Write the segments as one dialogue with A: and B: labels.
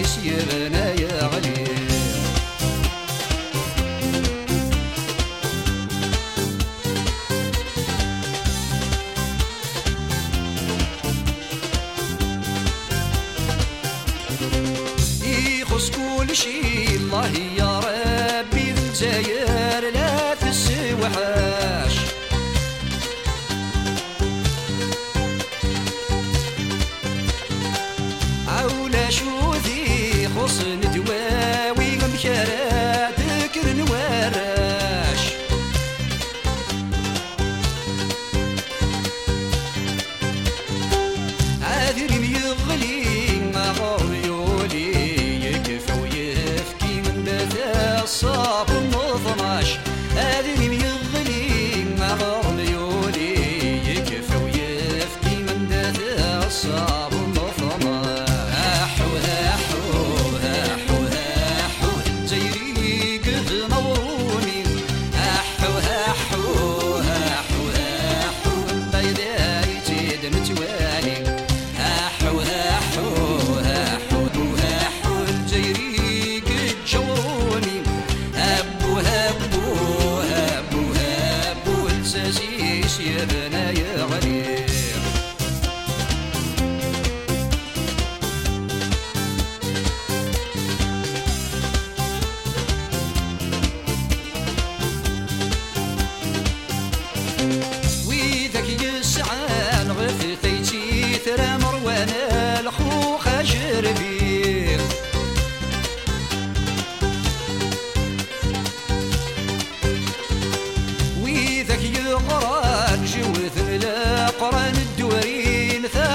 A: ليش يبنى يا علي؟ يخص كل شي الله يا ربي الجايه مساجيش يا بنايا غاليه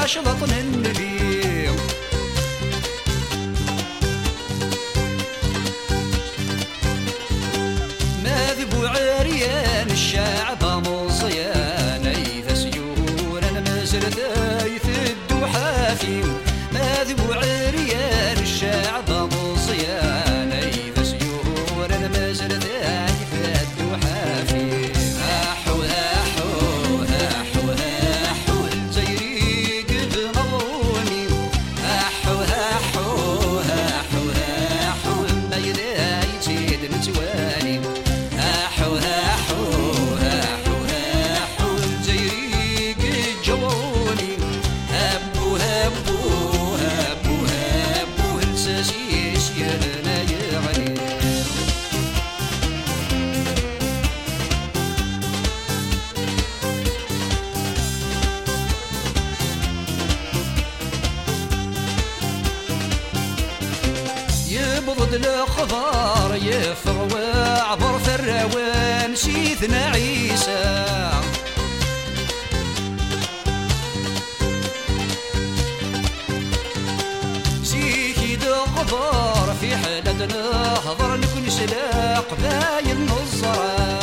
A: شبطن النبيل ماذب عريان الشعب مصيان أيث سيول المسر ثيث الدحافي ماذب عريان يرضد الخضار يفر وعبر في الروان شيث نعيشة زيكي دقبار في حالة نهضر نكون شلاق باين الزرع